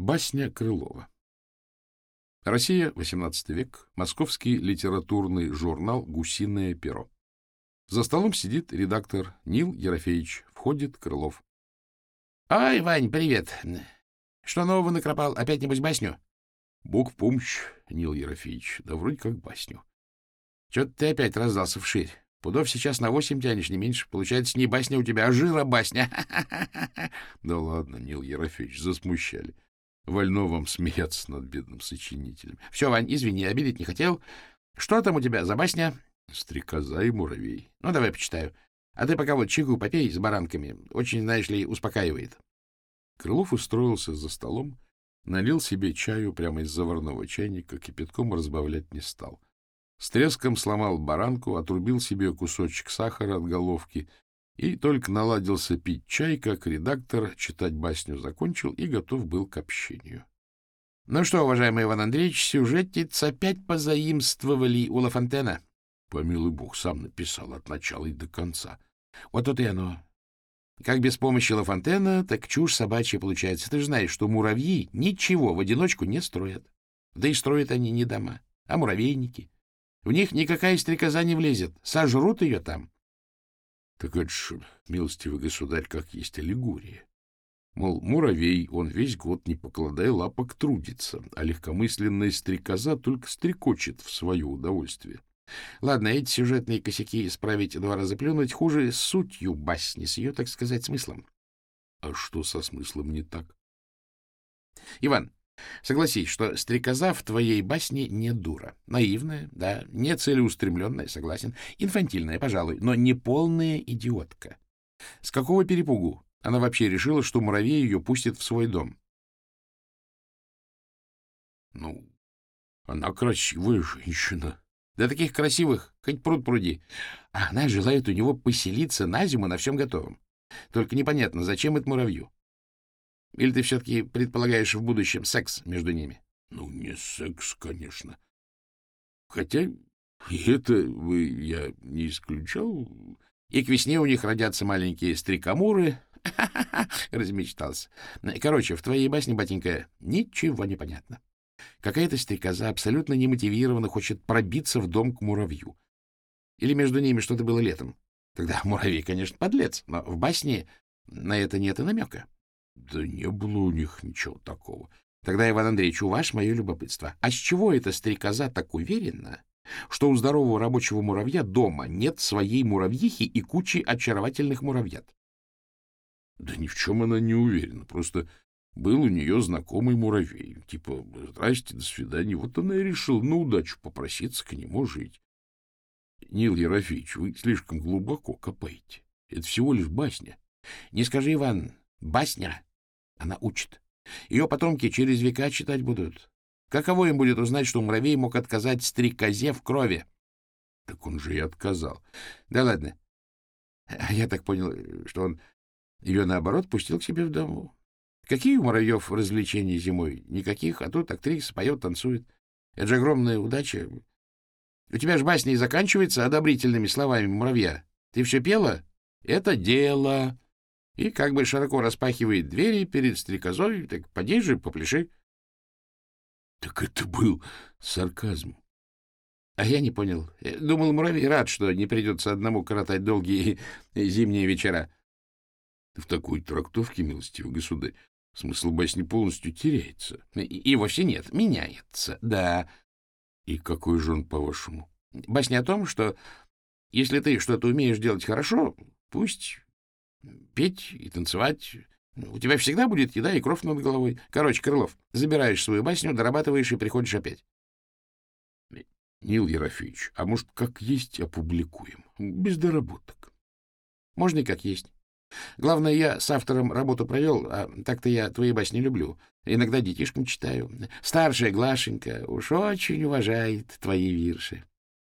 Басня Крылова. Россия, XVIII век. Московский литературный журнал «Гусиное перо». За столом сидит редактор Нил Ерофеевич. Входит Крылов. — Ой, Вань, привет. Что нового накропал? Опять, небось, басню? — Бог в помощь, Нил Ерофеевич. Да вроде как басню. — Чё-то ты опять раздался вширь. Пудов сейчас на восемь тянешь, не меньше. Получается, не басня у тебя, а жира басня. — Да ладно, Нил Ерофеевич, засмущали. Вольно вам смеяться над бедным сочинителем. — Все, Вань, извини, обидеть не хотел. Что там у тебя за басня? — Стрекоза и муравей. — Ну, давай почитаю. А ты пока вот чайку попей с баранками. Очень, знаешь ли, успокаивает. Крылов устроился за столом, налил себе чаю прямо из заварного чайника, кипятком разбавлять не стал. С треском сломал баранку, отрубил себе кусочек сахара от головки и только наладился пить чай, как редактор читать басню закончил и готов был к общению. — Ну что, уважаемый Иван Андреевич, сюжетец опять позаимствовали у Лафонтена? — Помилуй бог, сам написал от начала и до конца. — Вот тут и оно. Как без помощи Лафонтена, так чушь собачья получается. Ты же знаешь, что муравьи ничего в одиночку не строят. Да и строят они не дома, а муравейники. В них никакая стрекоза не влезет. Сожрут ее там. Так это ж, милостивый государь, как есть аллегория. Мол, муравей, он весь год, не покладая лапок, трудится, а легкомысленная стрекоза только стрекочет в свое удовольствие. Ладно, эти сюжетные косяки исправить два раза плюнуть хуже с сутью басни, с ее, так сказать, смыслом. А что со смыслом не так? Иван, Согласись, что стрекоза в твоей басне не дура. Наивная, да, не целеустремленная, согласен. Инфантильная, пожалуй, но не полная идиотка. С какого перепугу она вообще решила, что муравей ее пустит в свой дом? Ну, она красивая женщина. Да таких красивых, хоть пруд пруди. А она желает у него поселиться на зиму на всем готовом. Только непонятно, зачем это муравью. Или ты все-таки предполагаешь в будущем секс между ними? — Ну, не секс, конечно. Хотя и это вы я не исключал. И к весне у них родятся маленькие стрекомуры. Размечтался. Короче, в твоей басне, батенька, ничего не понятно. Какая-то стрекоза абсолютно немотивированно хочет пробиться в дом к муравью. Или между ними что-то было летом. Тогда муравей, конечно, подлец, но в басне на это нет и намека. Да не было у них ничего такого. Тогда, Иван Андреевич, у вас мое любопытство. А с чего эта стрекоза так уверена, что у здорового рабочего муравья дома нет своей муравьихи и кучи очаровательных муравьят? Да ни в чем она не уверена. Просто был у нее знакомый муравей. Типа, здрасте, до свидания. Вот она и решила на удачу попроситься к нему жить. Нил Ерофеевич, вы слишком глубоко копаете. Это всего лишь басня. Не скажи, Иван, басня. Она учит. Ее потомки через века читать будут. Каково им будет узнать, что муравей мог отказать стрекозе в крови? Так он же и отказал. Да ладно. А я так понял, что он ее, наоборот, пустил к себе в дом. Какие у муравьев развлечения зимой? Никаких, а тут актриса поет, танцует. Это же огромная удача. У тебя же басня и заканчивается одобрительными словами муравья. Ты все пела? Это дело и как бы широко распахивает двери перед стрекозой, так поди же, попляши. Так это был сарказм. А я не понял. Думал, муравей рад, что не придется одному коротать долгие зимние вечера. В такой трактовке, милостивый государь, смысл басни полностью теряется. И, и вовсе нет, меняется, да. И какой же он, по-вашему? Басня о том, что если ты что-то умеешь делать хорошо, пусть петь и танцевать. У тебя всегда будет еда и кровь над головой. Короче, Крылов, забираешь свою басню, дорабатываешь и приходишь опять. Нил Ерофеевич, а может, как есть опубликуем? Без доработок. Можно и как есть. Главное, я с автором работу провел, а так-то я твои басни люблю. Иногда детишкам читаю. Старшая Глашенька уж очень уважает твои вирши.